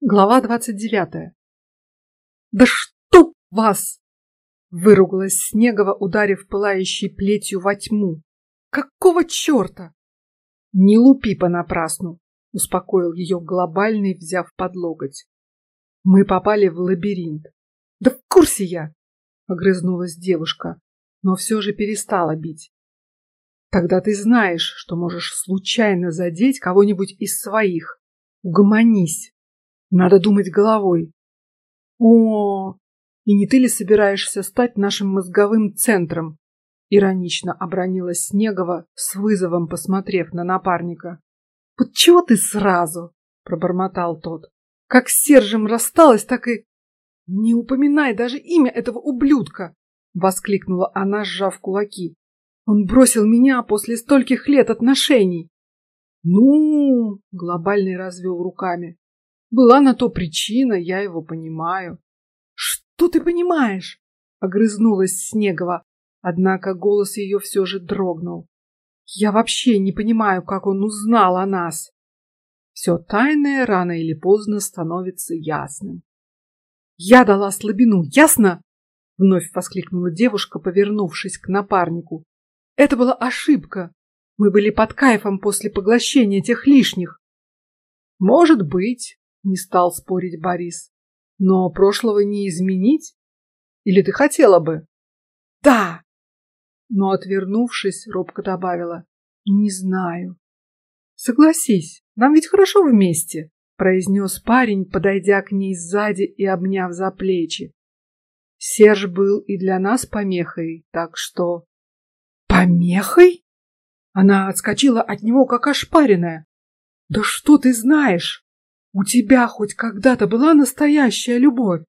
Глава двадцать девятая. Да что вас! Выругалась Снегова, ударив пылающей плетью во тьму. Какого черта? Не лупи понапрасну, успокоил ее глобальный, взяв под локоть. Мы попали в лабиринт. Да в курсе я, огрызнулась девушка, но все же перестала бить. Тогда ты знаешь, что можешь случайно задеть кого-нибудь из своих. Угомонись. Надо думать головой. О, и не ты ли собираешься стать нашим мозговым центром? Иронично обронила Снегова с вызовом, посмотрев на напарника. Вот чего ты сразу? пробормотал тот. Как с Сержем рассталась, так и не упоминай даже имя этого ублюдка! воскликнула она, сжав кулаки. Он бросил меня после стольких лет отношений. Ну, глобальный развел руками. Была на то причина, я его понимаю. Что ты понимаешь? Огрызнулась Снегова, однако голос ее все же дрогнул. Я вообще не понимаю, как он узнал о нас. Все тайное рано или поздно становится ясным. Я дала слабину, ясно? Вновь воскликнула девушка, повернувшись к напарнику. Это была ошибка. Мы были под кайфом после поглощения тех лишних. Может быть, не стал спорить Борис. Но прошлого не изменить? Или ты хотела бы? Да. Но отвернувшись, робко добавила: не знаю. Согласись, нам ведь хорошо вместе, произнес парень, подойдя к ней сзади и обняв за плечи. Серж был и для нас помехой, так что помехой? Она отскочила от него как ошпаренная. Да что ты знаешь? У тебя хоть когда-то была настоящая любовь?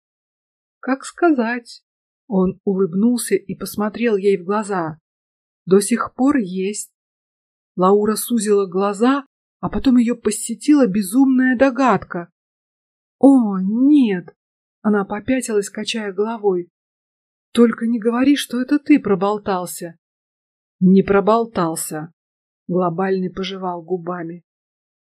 Как сказать? Он улыбнулся и посмотрел ей в глаза. До сих пор есть. Лаура сузила глаза, а потом ее посетила безумная догадка. О, нет! Она попятилась, качая головой. Только не говори, что это ты проболтался. Не проболтался. Глобальный пожевал губами.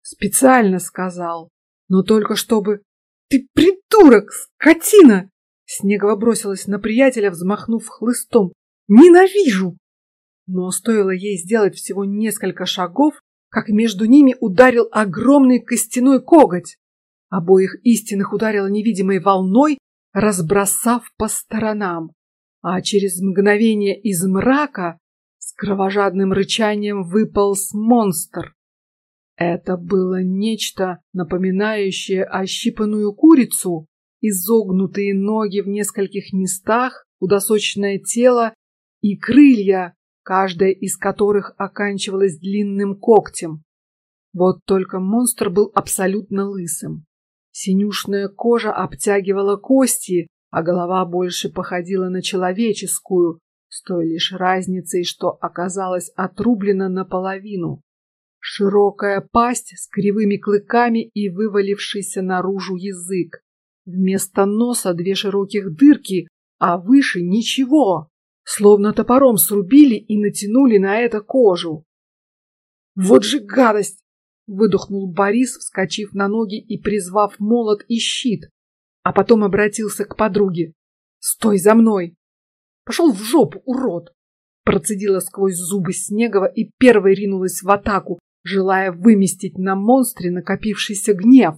Специально сказал. Но только чтобы... Ты придурок, скотина! Снегова бросилась на приятеля, взмахнув хлыстом. Ненавижу! Но стоило ей сделать всего несколько шагов, как между ними ударил огромный костяной коготь. Обоих истинных ударило невидимой волной, разбросав по сторонам, а через мгновение из мрака с кровожадным рычанием выполз монстр. Это было нечто напоминающее ощипанную курицу, изогнутые ноги в нескольких местах, худосочное тело и крылья, каждая из которых оканчивалась длинным когтем. Вот только монстр был абсолютно лысым. Синюшная кожа обтягивала кости, а голова больше походила на человеческую, с той лишь разницей, что оказалась отрублена наполовину. Широкая пасть с кривыми клыками и вывалившийся наружу язык. Вместо носа две широких дырки, а выше ничего, словно топором срубили и натянули на это кожу. Вот же гадость! выдохнул Борис, вскочив на ноги и призвав молот и щит, а потом обратился к подруге: "Стой за мной! Пошел в жопу, урод!" Процедила сквозь зубы Снегова и первой ринулась в атаку, желая выместить на монстре накопившийся гнев.